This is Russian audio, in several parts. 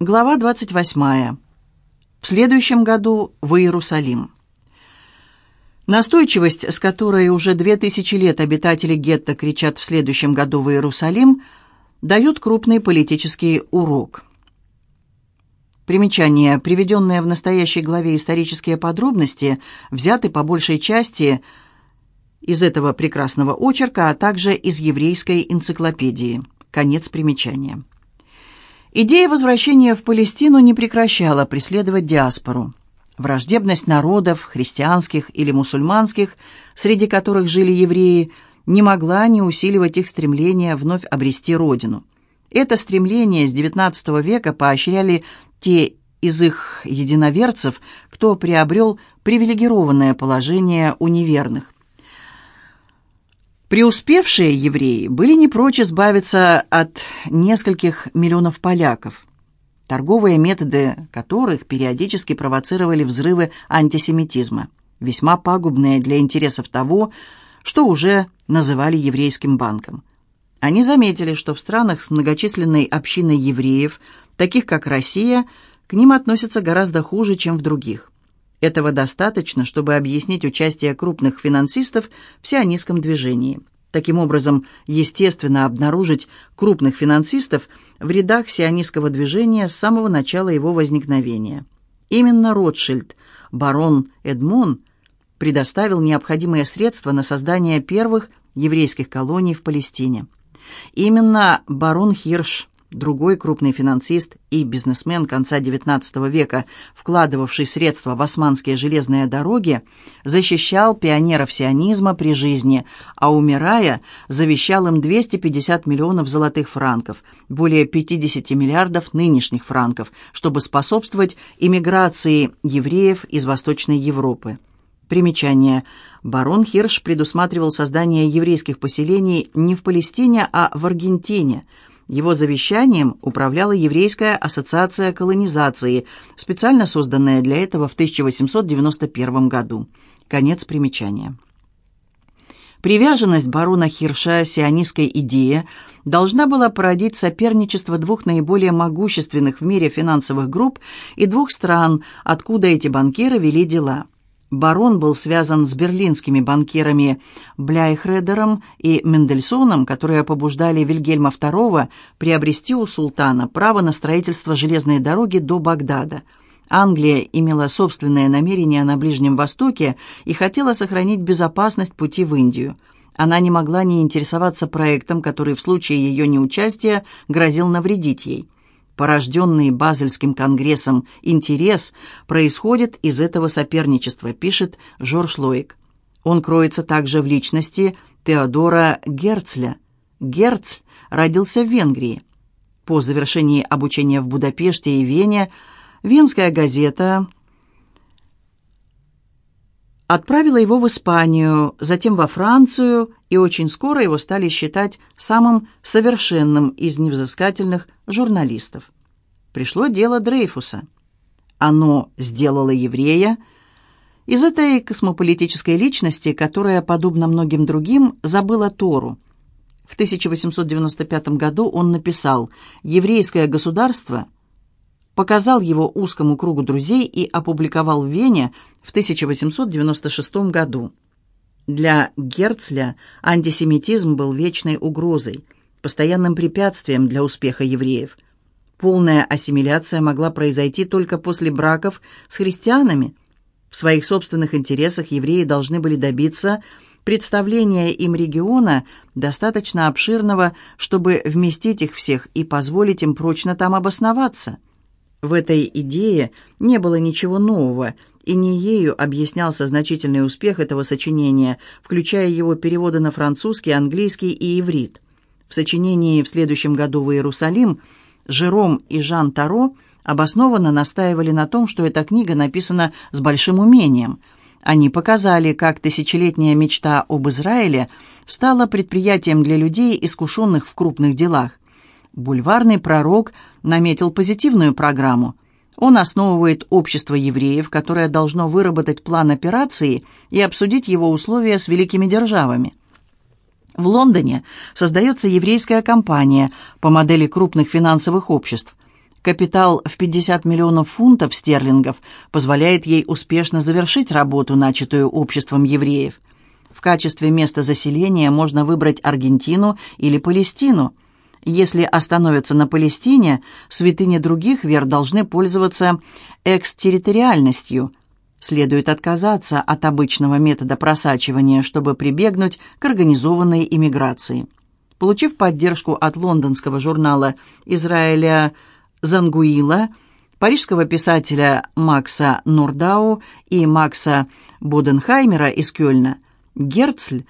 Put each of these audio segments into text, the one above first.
Глава 28. В следующем году в Иерусалим. Настойчивость, с которой уже две тысячи лет обитатели гетто кричат в следующем году в Иерусалим, дают крупный политический урок. Примечание. Приведенные в настоящей главе исторические подробности взяты по большей части из этого прекрасного очерка, а также из еврейской энциклопедии. Конец примечания. Идея возвращения в Палестину не прекращала преследовать диаспору. Враждебность народов, христианских или мусульманских, среди которых жили евреи, не могла не усиливать их стремление вновь обрести родину. Это стремление с XIX века поощряли те из их единоверцев, кто приобрел привилегированное положение у неверных. Преуспевшие евреи были не прочь избавиться от нескольких миллионов поляков, торговые методы которых периодически провоцировали взрывы антисемитизма, весьма пагубные для интересов того, что уже называли еврейским банком. Они заметили, что в странах с многочисленной общиной евреев, таких как Россия, к ним относятся гораздо хуже, чем в других. Этого достаточно, чтобы объяснить участие крупных финансистов в сионистском движении. Таким образом, естественно обнаружить крупных финансистов в рядах сионистского движения с самого начала его возникновения. Именно Ротшильд, барон Эдмон, предоставил необходимые средства на создание первых еврейских колоний в Палестине. Именно барон Хирш Другой крупный финансист и бизнесмен конца XIX века, вкладывавший средства в османские железные дороги, защищал пионеров сионизма при жизни, а умирая, завещал им 250 миллионов золотых франков, более 50 миллиардов нынешних франков, чтобы способствовать иммиграции евреев из Восточной Европы. Примечание. Барон Хирш предусматривал создание еврейских поселений не в Палестине, а в Аргентине – его завещанием управляла Еврейская ассоциация колонизации, специально созданная для этого в 1891 году. Конец примечания. Приверженность барона Хирша сионистской идее должна была породить соперничество двух наиболее могущественных в мире финансовых групп и двух стран, откуда эти банкиры вели дела – Барон был связан с берлинскими банкирами Бляйхредером и Мендельсоном, которые побуждали Вильгельма II приобрести у султана право на строительство железной дороги до Багдада. Англия имела собственное намерение на Ближнем Востоке и хотела сохранить безопасность пути в Индию. Она не могла не интересоваться проектом, который в случае ее неучастия грозил навредить ей порожденный Базельским конгрессом интерес происходит из этого соперничества, пишет Жорж Лоик. Он кроется также в личности Теодора Герцля. Герц родился в Венгрии. По завершении обучения в Будапеште и Вене Венская газета отправила его в Испанию, затем во Францию, и очень скоро его стали считать самым совершенным из невзыскательных журналистов. Пришло дело Дрейфуса. Оно сделало еврея из этой космополитической личности, которая, подобно многим другим, забыла Тору. В 1895 году он написал «Еврейское государство» показал его узкому кругу друзей и опубликовал в Вене в 1896 году. Для Герцля антисемитизм был вечной угрозой, постоянным препятствием для успеха евреев. Полная ассимиляция могла произойти только после браков с христианами. В своих собственных интересах евреи должны были добиться представления им региона достаточно обширного, чтобы вместить их всех и позволить им прочно там обосноваться – в этой идее не было ничего нового, и не ею объяснялся значительный успех этого сочинения, включая его переводы на французский, английский и иврит. В сочинении в следующем году в Иерусалим Жером и Жан Таро обоснованно настаивали на том, что эта книга написана с большим умением. Они показали, как тысячелетняя мечта об Израиле стала предприятием для людей, искушенных в крупных делах. Бульварный пророк наметил позитивную программу. Он основывает общество евреев, которое должно выработать план операции и обсудить его условия с великими державами. В Лондоне создается еврейская компания по модели крупных финансовых обществ. Капитал в 50 миллионов фунтов стерлингов позволяет ей успешно завершить работу, начатую обществом евреев. В качестве места заселения можно выбрать Аргентину или Палестину. Если остановятся на Палестине, святыни других вер должны пользоваться экстерриториальностью. Следует отказаться от обычного метода просачивания, чтобы прибегнуть к организованной иммиграции. Получив поддержку от лондонского журнала Израиля Зангуила, парижского писателя Макса Нордау и Макса Боденхаймера из Кёльна, Герцль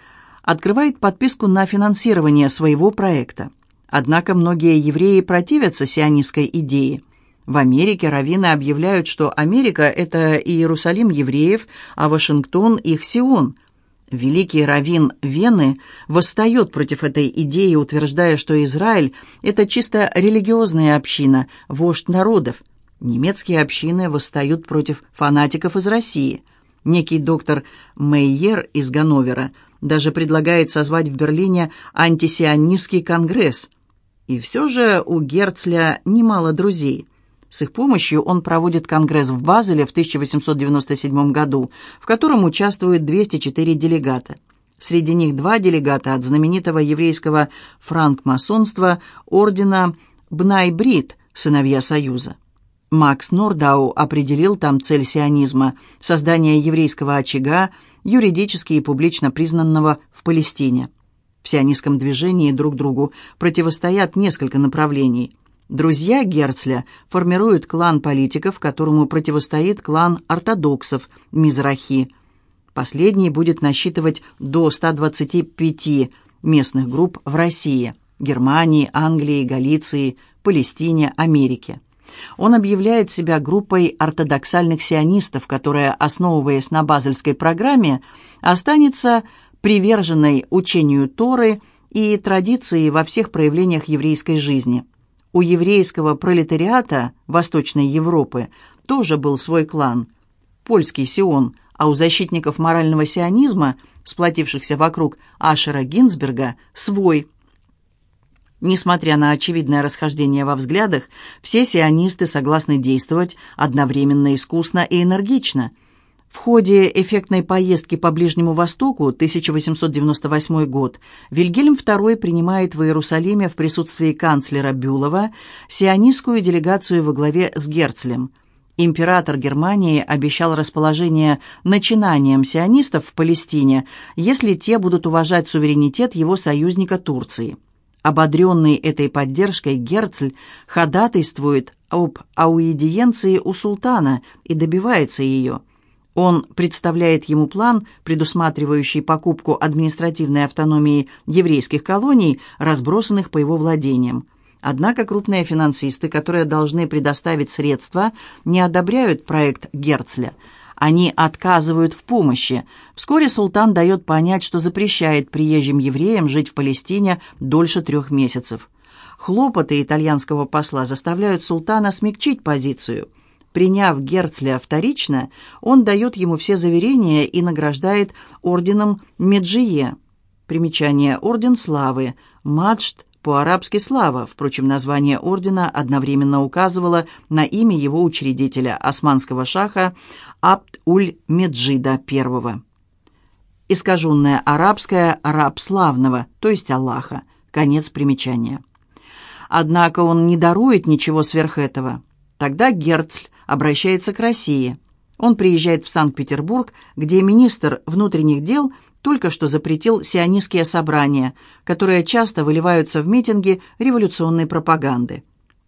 открывает подписку на финансирование своего проекта. Однако многие евреи противятся сионистской идее. В Америке раввины объявляют, что Америка – это Иерусалим евреев, а Вашингтон – их Сион – Великий раввин Вены восстает против этой идеи, утверждая, что Израиль – это чисто религиозная община, вождь народов. Немецкие общины восстают против фанатиков из России. Некий доктор Мейер из Ганновера даже предлагает созвать в Берлине антисионистский конгресс. И все же у Герцля немало друзей – с их помощью он проводит конгресс в Базеле в 1897 году, в котором участвуют 204 делегата. Среди них два делегата от знаменитого еврейского франкмасонства ордена Бнай-Брит, сыновья Союза. Макс Нордау определил там цель сионизма – создание еврейского очага, юридически и публично признанного в Палестине. В сионистском движении друг другу противостоят несколько направлений – Друзья Герцля формируют клан политиков, которому противостоит клан ортодоксов Мизрахи. Последний будет насчитывать до 125 местных групп в России, Германии, Англии, Галиции, Палестине, Америке. Он объявляет себя группой ортодоксальных сионистов, которая, основываясь на базельской программе, останется приверженной учению Торы и традиции во всех проявлениях еврейской жизни – у еврейского пролетариата Восточной Европы тоже был свой клан – польский Сион, а у защитников морального сионизма, сплотившихся вокруг Ашера Гинзберга, свой. Несмотря на очевидное расхождение во взглядах, все сионисты согласны действовать одновременно искусно и энергично – в ходе эффектной поездки по Ближнему Востоку 1898 год Вильгельм II принимает в Иерусалиме в присутствии канцлера Бюлова сионистскую делегацию во главе с Герцлем. Император Германии обещал расположение начинаниям сионистов в Палестине, если те будут уважать суверенитет его союзника Турции. Ободренный этой поддержкой Герцль ходатайствует об аудиенции у султана и добивается ее – он представляет ему план, предусматривающий покупку административной автономии еврейских колоний, разбросанных по его владениям. Однако крупные финансисты, которые должны предоставить средства, не одобряют проект Герцля. Они отказывают в помощи. Вскоре султан дает понять, что запрещает приезжим евреям жить в Палестине дольше трех месяцев. Хлопоты итальянского посла заставляют султана смягчить позицию – Приняв Герцля вторично, он дает ему все заверения и награждает орденом Меджие. Примечание «Орден славы», «Маджд» по-арабски «слава», впрочем, название ордена одновременно указывало на имя его учредителя, османского шаха Абд-уль-Меджида I. Искаженное арабское «раб славного», то есть Аллаха. Конец примечания. Однако он не дарует ничего сверх этого. Тогда Герцль обращается к России. Он приезжает в Санкт-Петербург, где министр внутренних дел только что запретил сионистские собрания, которые часто выливаются в митинги революционной пропаганды.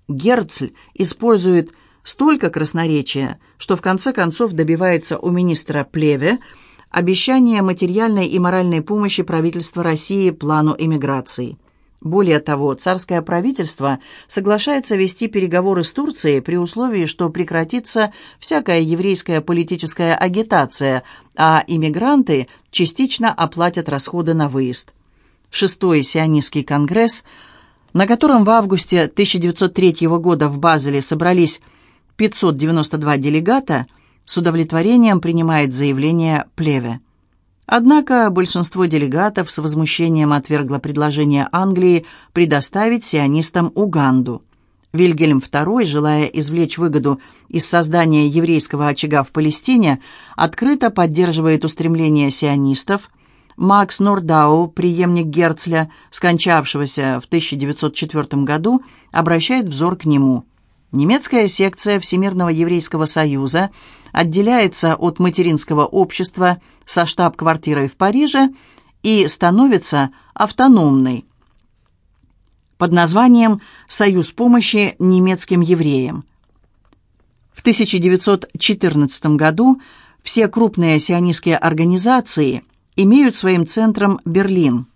Герцль использует столько красноречия, что в конце концов добивается у министра Плеве обещания материальной и моральной помощи правительства России плану эмиграции. Более того, царское правительство соглашается вести переговоры с Турцией при условии, что прекратится всякая еврейская политическая агитация, а иммигранты частично оплатят расходы на выезд. Шестой сионистский конгресс, на котором в августе 1903 года в Базеле собрались 592 делегата, с удовлетворением принимает заявление Плеве. Однако большинство делегатов с возмущением отвергло предложение Англии предоставить сионистам Уганду. Вильгельм II, желая извлечь выгоду из создания еврейского очага в Палестине, открыто поддерживает устремления сионистов. Макс Нордау, преемник Герцля, скончавшегося в 1904 году, обращает взор к нему. Немецкая секция Всемирного еврейского союза отделяется от материнского общества со штаб-квартирой в Париже и становится автономной под названием «Союз помощи немецким евреям». В 1914 году все крупные сионистские организации имеют своим центром Берлин.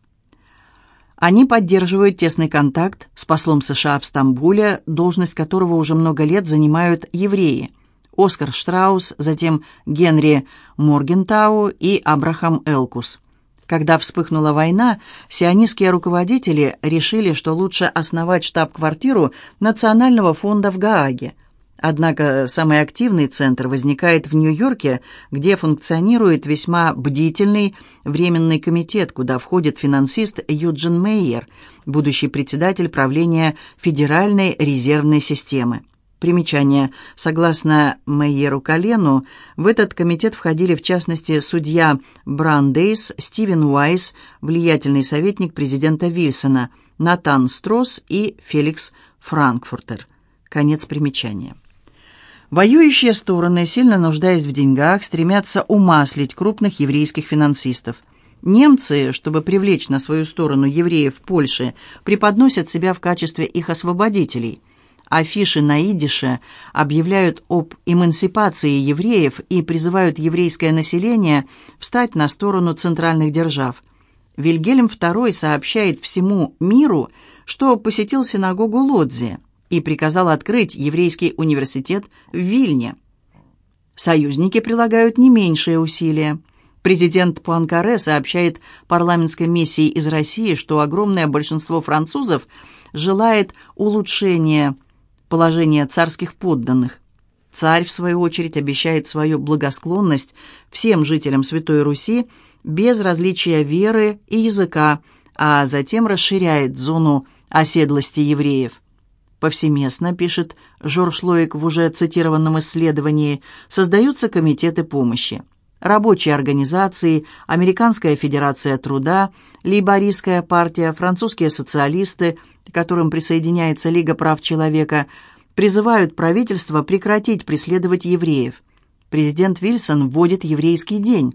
Они поддерживают тесный контакт с послом США в Стамбуле, должность которого уже много лет занимают евреи. Оскар Штраус, затем Генри Моргентау и Абрахам Элкус. Когда вспыхнула война, сионистские руководители решили, что лучше основать штаб-квартиру Национального фонда в Гааге. Однако самый активный центр возникает в Нью-Йорке, где функционирует весьма бдительный временный комитет, куда входит финансист Юджин Мейер, будущий председатель правления Федеральной резервной системы. Примечание. Согласно Мейеру Колену, в этот комитет входили в частности судья Брандейс, Стивен Уайс, влиятельный советник президента Вильсона, Натан Стросс и Феликс Франкфуртер. Конец примечания. Воюющие стороны, сильно нуждаясь в деньгах, стремятся умаслить крупных еврейских финансистов. Немцы, чтобы привлечь на свою сторону евреев в Польше, преподносят себя в качестве их освободителей – Афиши на идише объявляют об эмансипации евреев и призывают еврейское население встать на сторону центральных держав. Вильгельм II сообщает всему миру, что посетил синагогу Лодзи и приказал открыть еврейский университет в Вильне. Союзники прилагают не меньшие усилия. Президент Пуанкаре сообщает парламентской миссии из России, что огромное большинство французов желает улучшения положение царских подданных. Царь, в свою очередь, обещает свою благосклонность всем жителям Святой Руси без различия веры и языка, а затем расширяет зону оседлости евреев. Повсеместно, пишет Жорж Лоик в уже цитированном исследовании, создаются комитеты помощи. Рабочие организации, Американская федерация труда, Лейбористская партия, французские социалисты – к которым присоединяется Лига прав человека, призывают правительство прекратить преследовать евреев. Президент Вильсон вводит еврейский день.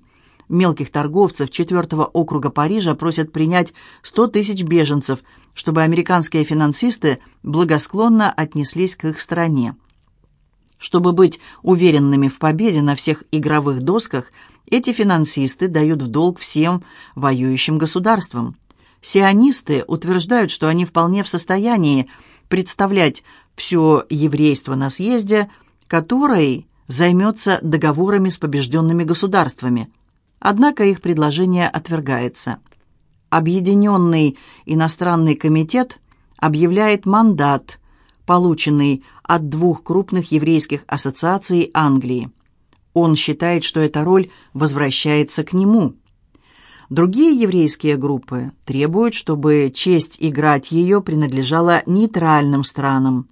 Мелких торговцев 4 округа Парижа просят принять 100 тысяч беженцев, чтобы американские финансисты благосклонно отнеслись к их стране. Чтобы быть уверенными в победе на всех игровых досках, эти финансисты дают в долг всем воюющим государствам. Сионисты утверждают, что они вполне в состоянии представлять все еврейство на съезде, который займется договорами с побежденными государствами. Однако их предложение отвергается. Объединенный иностранный комитет объявляет мандат, полученный от двух крупных еврейских ассоциаций Англии. Он считает, что эта роль возвращается к нему – Другие еврейские группы требуют, чтобы честь играть ее принадлежала нейтральным странам.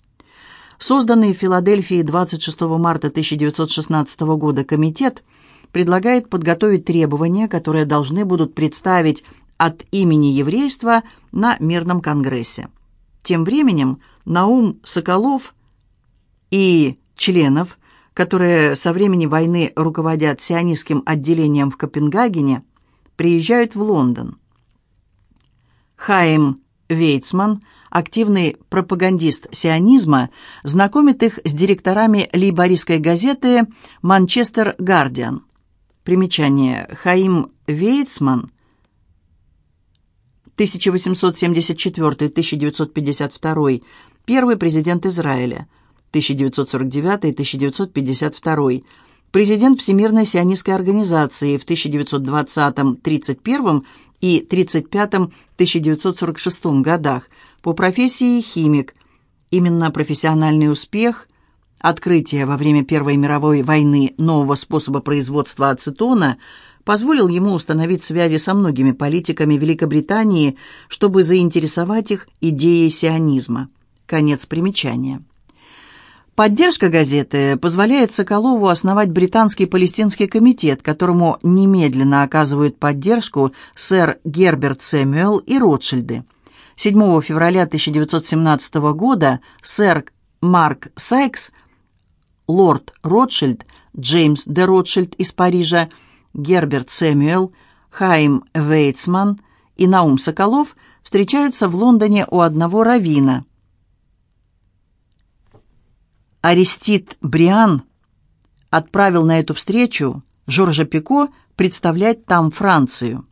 Созданный в Филадельфии 26 марта 1916 года комитет предлагает подготовить требования, которые должны будут представить от имени еврейства на мирном конгрессе. Тем временем Наум Соколов и членов, которые со времени войны руководят сионистским отделением в Копенгагене, приезжают в Лондон. Хайм Вейцман, активный пропагандист сионизма, знакомит их с директорами лейбористской газеты «Манчестер Гардиан». Примечание. Хаим Вейцман 1874-1952, первый президент Израиля, 1949-1952, президент Всемирной сионистской организации в 1920-31 и 35-1946 годах, по профессии химик. Именно профессиональный успех, открытие во время Первой мировой войны нового способа производства ацетона позволил ему установить связи со многими политиками Великобритании, чтобы заинтересовать их идеей сионизма. Конец примечания. Поддержка газеты позволяет Соколову основать британский палестинский комитет, которому немедленно оказывают поддержку сэр Герберт Сэмюэл и Ротшильды. 7 февраля 1917 года сэр Марк Сайкс, лорд Ротшильд, Джеймс де Ротшильд из Парижа, Герберт Сэмюэл, Хайм Вейцман и Наум Соколов встречаются в Лондоне у одного равина – Арестит Бриан отправил на эту встречу Жоржа Пико представлять там Францию.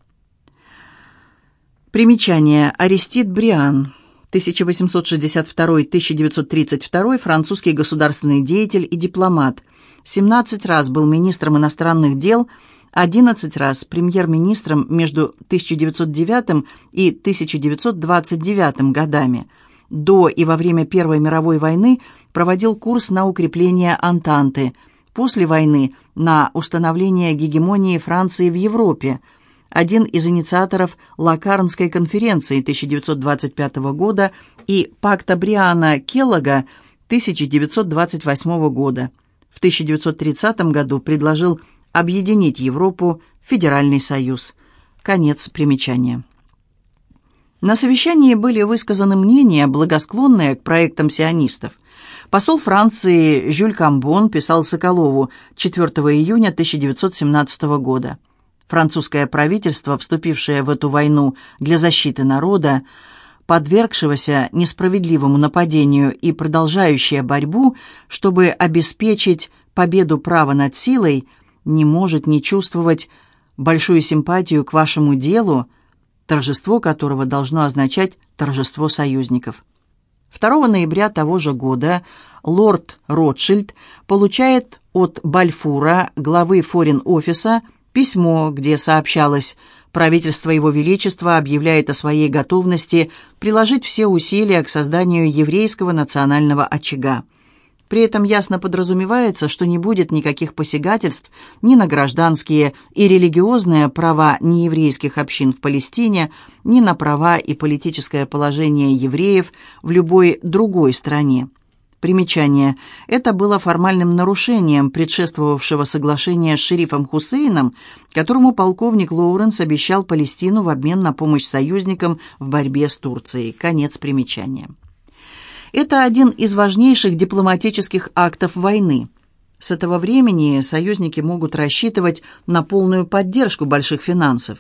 Примечание. Арестит Бриан. 1862-1932, французский государственный деятель и дипломат. 17 раз был министром иностранных дел, 11 раз премьер-министром между 1909 и 1929 годами – до и во время Первой мировой войны проводил курс на укрепление Антанты, после войны на установление гегемонии Франции в Европе, один из инициаторов Лакарнской конференции 1925 года и Пакта Бриана Келлога 1928 года. В 1930 году предложил объединить Европу в Федеральный союз. Конец примечания. На совещании были высказаны мнения, благосклонные к проектам сионистов. Посол Франции Жюль Камбон писал Соколову 4 июня 1917 года. Французское правительство, вступившее в эту войну для защиты народа, подвергшегося несправедливому нападению и продолжающее борьбу, чтобы обеспечить победу права над силой, не может не чувствовать большую симпатию к вашему делу, торжество которого должно означать торжество союзников. 2 ноября того же года лорд Ротшильд получает от Бальфура, главы форин-офиса, письмо, где сообщалось «Правительство Его Величества объявляет о своей готовности приложить все усилия к созданию еврейского национального очага». При этом ясно подразумевается, что не будет никаких посягательств ни на гражданские и религиозные права нееврейских общин в Палестине, ни на права и политическое положение евреев в любой другой стране. Примечание. Это было формальным нарушением предшествовавшего соглашения с шерифом Хусейном, которому полковник Лоуренс обещал Палестину в обмен на помощь союзникам в борьбе с Турцией. Конец примечания. Это один из важнейших дипломатических актов войны. С этого времени союзники могут рассчитывать на полную поддержку больших финансов.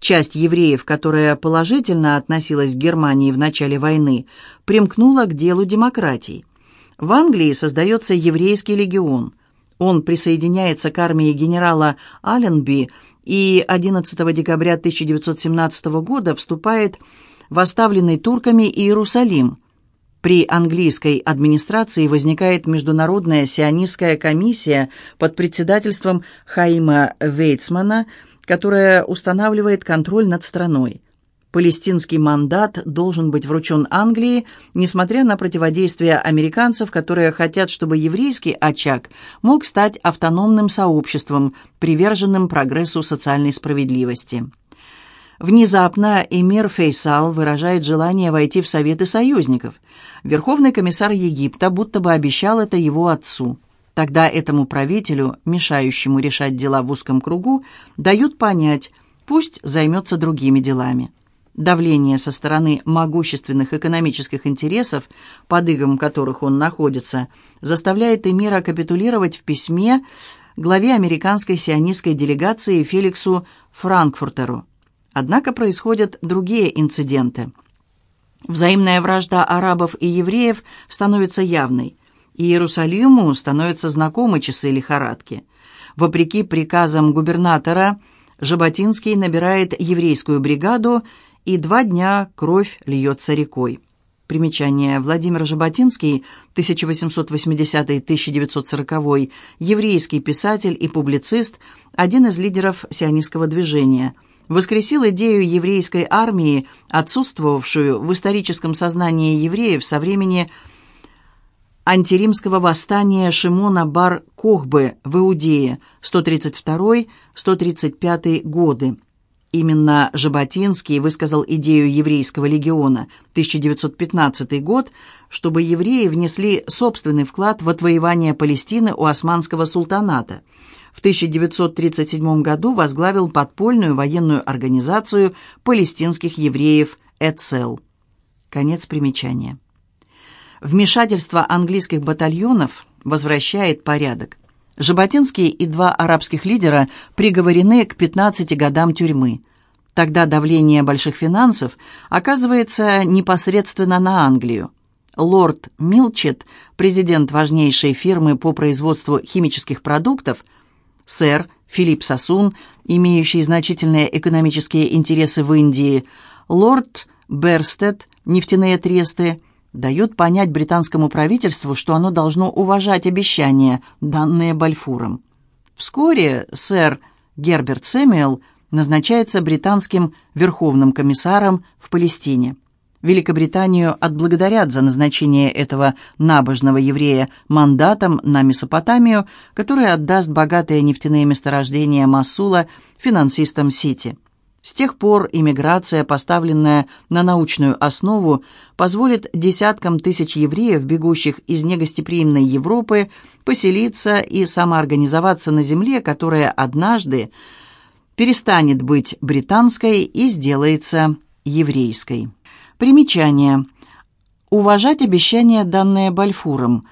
Часть евреев, которая положительно относилась к Германии в начале войны, примкнула к делу демократии. В Англии создается еврейский легион. Он присоединяется к армии генерала Алленби и 11 декабря 1917 года вступает в оставленный турками Иерусалим – при английской администрации возникает Международная сионистская комиссия под председательством Хаима Вейцмана, которая устанавливает контроль над страной. Палестинский мандат должен быть вручен Англии, несмотря на противодействие американцев, которые хотят, чтобы еврейский очаг мог стать автономным сообществом, приверженным прогрессу социальной справедливости. Внезапно эмир Фейсал выражает желание войти в Советы союзников. Верховный комиссар Египта будто бы обещал это его отцу. Тогда этому правителю, мешающему решать дела в узком кругу, дают понять, пусть займется другими делами. Давление со стороны могущественных экономических интересов, под игом которых он находится, заставляет эмира капитулировать в письме главе американской сионистской делегации Феликсу Франкфуртеру. Однако происходят другие инциденты. Взаимная вражда арабов и евреев становится явной. Иерусалиму становятся знакомы часы лихорадки. Вопреки приказам губернатора, Жаботинский набирает еврейскую бригаду, и два дня кровь льется рекой. Примечание. Владимир Жаботинский, 1880-1940, еврейский писатель и публицист, один из лидеров сионистского движения – воскресил идею еврейской армии, отсутствовавшую в историческом сознании евреев со времени антиримского восстания Шимона бар-Кохбы в Иудее 132-135 годы. Именно Жаботинский высказал идею еврейского легиона 1915 год, чтобы евреи внесли собственный вклад в отвоевание Палестины у османского султаната. В 1937 году возглавил подпольную военную организацию палестинских евреев «Эцел». Конец примечания. Вмешательство английских батальонов возвращает порядок. Жаботинский и два арабских лидера приговорены к 15 годам тюрьмы. Тогда давление больших финансов оказывается непосредственно на Англию. Лорд Милчет, президент важнейшей фирмы по производству химических продуктов, сэр Филипп Сосун, имеющий значительные экономические интересы в Индии, лорд Берстед, нефтяные тресты, дают понять британскому правительству, что оно должно уважать обещания, данные Бальфуром. Вскоре сэр Герберт Сэмюэл назначается британским верховным комиссаром в Палестине. Великобританию отблагодарят за назначение этого набожного еврея мандатом на Месопотамию, который отдаст богатые нефтяные месторождения Масула финансистам Сити. С тех пор иммиграция, поставленная на научную основу, позволит десяткам тысяч евреев, бегущих из негостеприимной Европы, поселиться и самоорганизоваться на земле, которая однажды перестанет быть британской и сделается еврейской. Примечание. Уважать обещания, данные Бальфуром.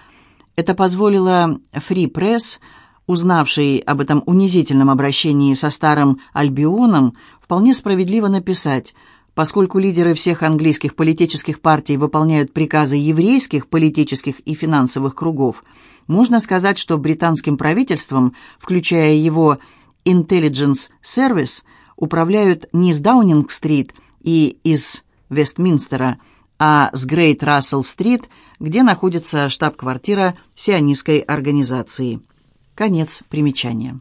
Это позволило Free Press – узнавший об этом унизительном обращении со старым Альбионом, вполне справедливо написать Поскольку лидеры всех английских политических партий выполняют приказы еврейских политических и финансовых кругов, можно сказать, что британским правительством, включая его Intelligence Service, управляют не с Даунинг-стрит и из Вестминстера, а с Грейт Рассел-стрит, где находится штаб-квартира сионистской организации. Конец примечания.